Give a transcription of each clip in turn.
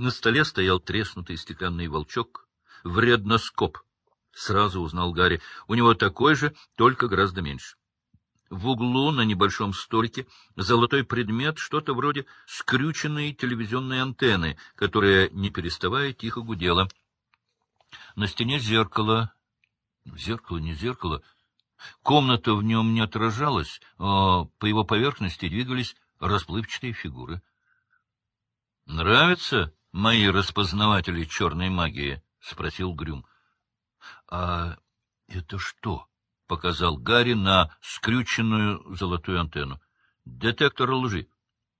На столе стоял треснутый стеклянный волчок, вредноскоп. Сразу узнал Гарри. У него такой же, только гораздо меньше. В углу на небольшом столике золотой предмет, что-то вроде скрюченной телевизионной антенны, которая, не переставая, тихо гудела. На стене зеркало. Зеркало, не зеркало. Комната в нем не отражалась, а по его поверхности двигались расплывчатые фигуры. — Нравятся мои распознаватели черной магии? — спросил Грюм. — А это что? — показал Гарри на скрюченную золотую антенну. — Детектор лжи.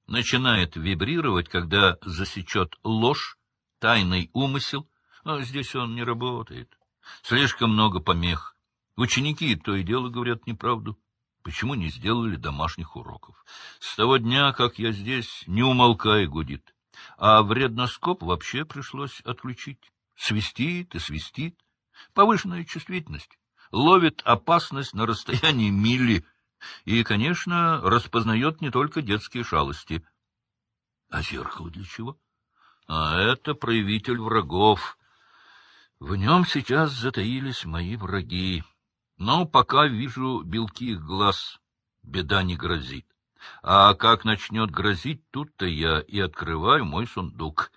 Начинает вибрировать, когда засечет ложь, тайный умысел. А здесь он не работает. Слишком много помех. Ученики то и дело говорят неправду. Почему не сделали домашних уроков? С того дня, как я здесь, не умолкая гудит. А вредноскоп вообще пришлось отключить. Свистит и свистит. Повышенная чувствительность. Ловит опасность на расстоянии мили. И, конечно, распознает не только детские шалости. А зеркало для чего? А это проявитель врагов. В нем сейчас затаились мои враги. Но пока вижу белки их глаз, беда не грозит. А как начнет грозить, тут-то я и открываю мой сундук.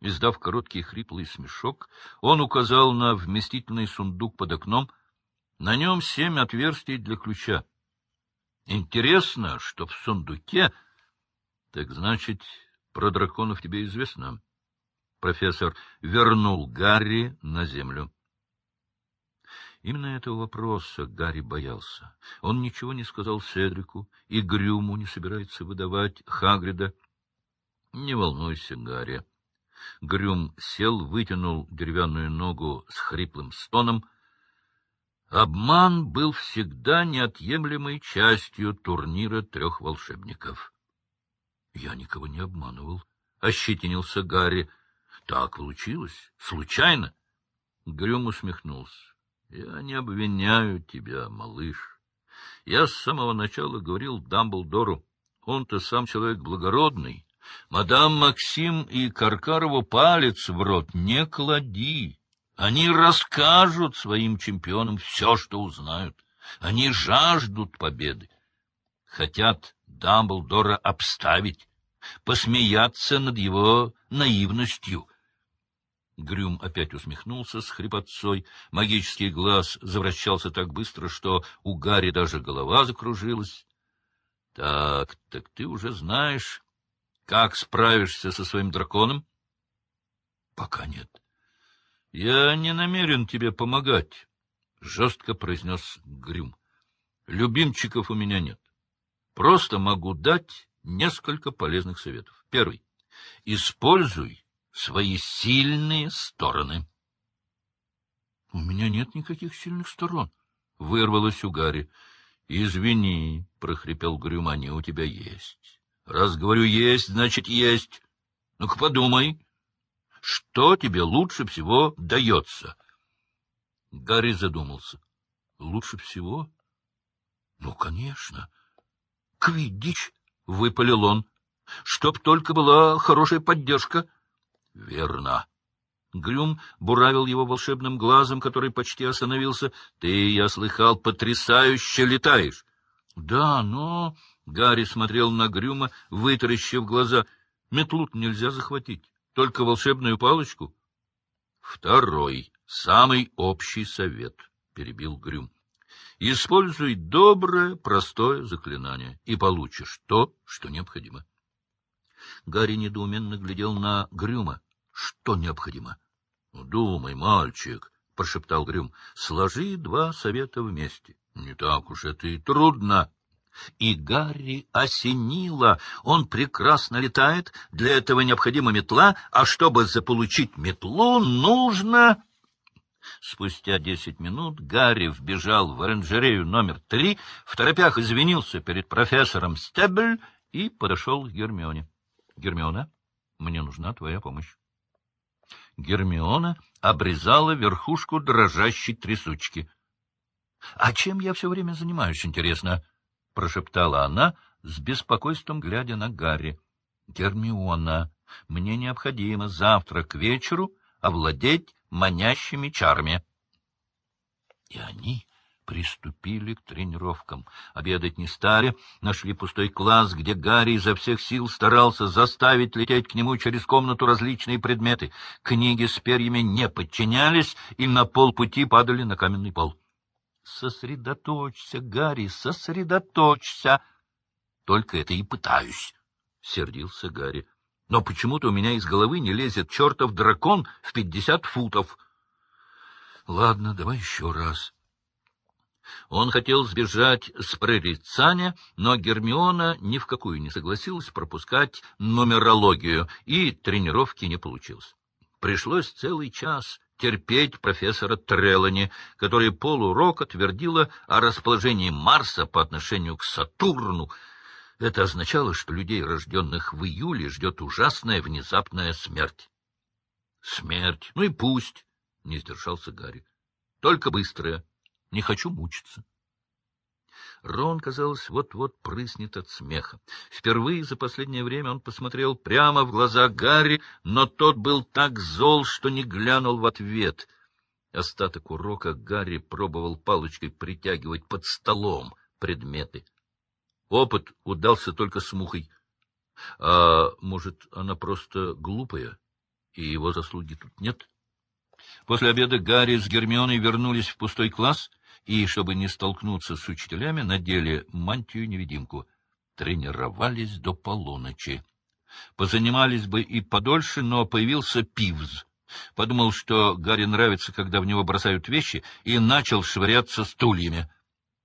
Издав короткий хриплый смешок, он указал на вместительный сундук под окном. На нем семь отверстий для ключа. Интересно, что в сундуке... Так значит, про драконов тебе известно? Профессор вернул Гарри на землю. Именно этого вопроса Гарри боялся. Он ничего не сказал Седрику, и Грюму не собирается выдавать Хагрида. — Не волнуйся, Гарри. Грюм сел, вытянул деревянную ногу с хриплым стоном. Обман был всегда неотъемлемой частью турнира трех волшебников. — Я никого не обманывал, — ощетинился Гарри. — Так получилось, случайно. Грюм усмехнулся. Я не обвиняю тебя, малыш. Я с самого начала говорил Дамблдору. Он-то сам человек благородный. Мадам Максим и Каркарову палец в рот не клади. Они расскажут своим чемпионам все, что узнают. Они жаждут победы. Хотят Дамблдора обставить, посмеяться над его наивностью — Грюм опять усмехнулся с хрипотцой. Магический глаз завращался так быстро, что у Гарри даже голова закружилась. — Так, так ты уже знаешь, как справишься со своим драконом? — Пока нет. — Я не намерен тебе помогать, — жестко произнес Грюм. — Любимчиков у меня нет. Просто могу дать несколько полезных советов. Первый. Используй свои сильные стороны. — У меня нет никаких сильных сторон, — вырвалось у Гарри. — Извини, — прохрипел Грюмани, — у тебя есть. Раз говорю «есть», значит «есть». Ну-ка подумай, что тебе лучше всего дается? Гарри задумался. — Лучше всего? — Ну, конечно. — Квиддич, — выпалил он, — чтоб только была хорошая поддержка. —— Верно. Грюм буравил его волшебным глазом, который почти остановился. — Ты, я слыхал, потрясающе летаешь. — Да, но... — Гарри смотрел на Грюма, вытаращив глаза. — Метлу нельзя захватить, только волшебную палочку. — Второй, самый общий совет, — перебил Грюм. — Используй доброе, простое заклинание, и получишь то, что необходимо. Гарри недоуменно глядел на Грюма. — Что необходимо? — Думай, мальчик, — прошептал Грюм, — сложи два совета вместе. Не так уж это и трудно. И Гарри осенило. Он прекрасно летает, для этого необходима метла, а чтобы заполучить метлу, нужно... Спустя десять минут Гарри вбежал в оранжерею номер три, в торопях извинился перед профессором Стебль и подошел к Гермионе. — Гермиона, мне нужна твоя помощь. Гермиона обрезала верхушку дрожащей трясучки. — А чем я все время занимаюсь, интересно? — прошептала она, с беспокойством глядя на Гарри. Гермиона, мне необходимо завтра к вечеру овладеть манящими чарами. И они приступили к тренировкам. Обедать не стали, нашли пустой класс, где Гарри изо всех сил старался заставить лететь к нему через комнату различные предметы. Книги с перьями не подчинялись и на полпути падали на каменный пол. — Сосредоточься, Гарри, сосредоточься! — Только это и пытаюсь, — сердился Гарри. — Но почему-то у меня из головы не лезет чертов дракон в пятьдесят футов. — Ладно, давай еще раз. Он хотел сбежать с прорицания, но Гермиона ни в какую не согласилась пропускать нумерологию, и тренировки не получилось. Пришлось целый час терпеть профессора Трелани, который полурока твердила о расположении Марса по отношению к Сатурну. Это означало, что людей, рожденных в июле, ждет ужасная внезапная смерть. — Смерть, ну и пусть, — не сдержался Гарри. — Только быстрая. Не хочу мучиться. Рон, казалось, вот-вот прыснет от смеха. Впервые за последнее время он посмотрел прямо в глаза Гарри, но тот был так зол, что не глянул в ответ. Остаток урока Гарри пробовал палочкой притягивать под столом предметы. Опыт удался только с мухой. А может, она просто глупая, и его заслуги тут нет? После обеда Гарри с Гермионой вернулись в пустой класс — и, чтобы не столкнуться с учителями, надели мантию-невидимку. Тренировались до полуночи. Позанимались бы и подольше, но появился Пивз. Подумал, что Гарри нравится, когда в него бросают вещи, и начал швыряться стульями.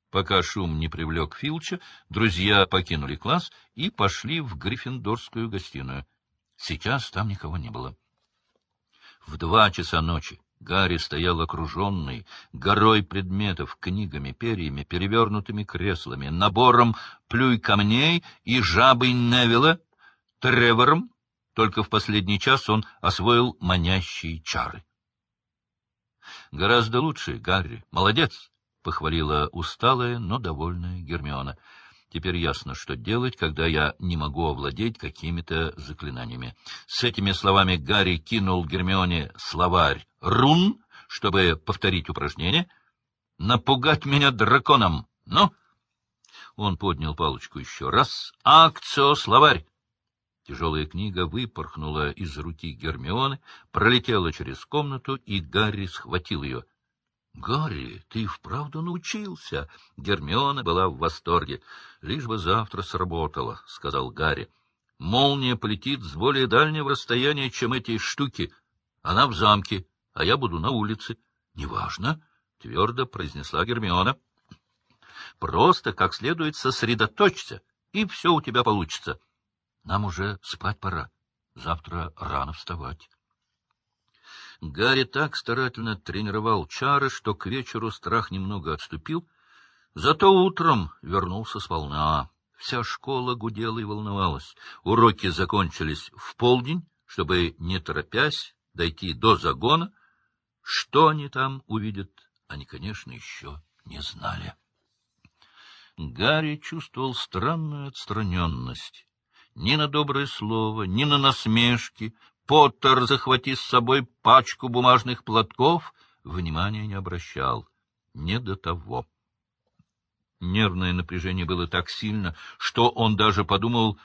Пока шум не привлек Филча, друзья покинули класс и пошли в Гриффиндорскую гостиную. Сейчас там никого не было. В два часа ночи Гарри стоял окруженный горой предметов, книгами, перьями, перевернутыми креслами, набором плюй камней и жабой Невилла, Тревором, только в последний час он освоил манящие чары. — Гораздо лучше, Гарри. Молодец! — похвалила усталая, но довольная Гермиона. Теперь ясно, что делать, когда я не могу овладеть какими-то заклинаниями. С этими словами Гарри кинул Гермионе словарь «рун», чтобы повторить упражнение. «Напугать меня драконом! Ну!» Он поднял палочку еще раз. «Акцио, словарь!» Тяжелая книга выпорхнула из руки Гермионы, пролетела через комнату, и Гарри схватил ее —— Гарри, ты вправду научился? Гермиона была в восторге. — Лишь бы завтра сработало, — сказал Гарри. — Молния полетит с более дальнего расстояния, чем эти штуки. Она в замке, а я буду на улице. — Неважно, — твердо произнесла Гермиона. — Просто как следует сосредоточься, и все у тебя получится. Нам уже спать пора. Завтра рано вставать. Гарри так старательно тренировал чары, что к вечеру страх немного отступил, зато утром вернулся сполна. Вся школа гудела и волновалась. Уроки закончились в полдень, чтобы, не торопясь, дойти до загона. Что они там увидят, они, конечно, еще не знали. Гарри чувствовал странную отстраненность. Ни на доброе слово, ни на насмешки, Поттер, захвати с собой пачку бумажных платков, внимания не обращал. Не до того. Нервное напряжение было так сильно, что он даже подумал,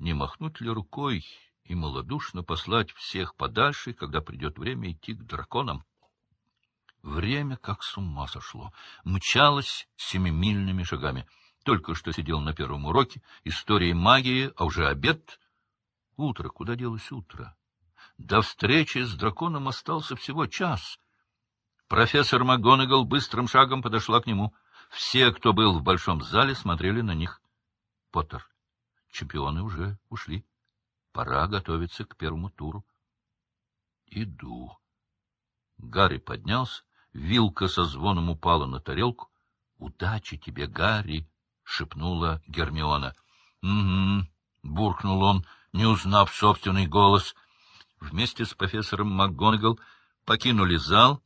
не махнуть ли рукой и малодушно послать всех подальше, когда придет время идти к драконам. Время как с ума сошло, мчалось семимильными шагами. Только что сидел на первом уроке истории магии, а уже обед. Утро, куда делось утро? До встречи с драконом остался всего час. Профессор МакГонагал быстрым шагом подошла к нему. Все, кто был в большом зале, смотрели на них. Поттер, чемпионы уже ушли. Пора готовиться к первому туру. Иду. Гарри поднялся, вилка со звоном упала на тарелку. — Удачи тебе, Гарри! — шепнула Гермиона. — Угу, — буркнул он, не узнав собственный голос вместе с профессором МакГонагал покинули зал.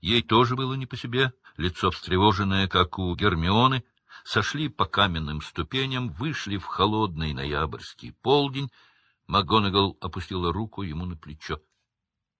Ей тоже было не по себе, лицо встревоженное, как у Гермионы, сошли по каменным ступеням, вышли в холодный ноябрьский полдень. МакГонагал опустила руку ему на плечо.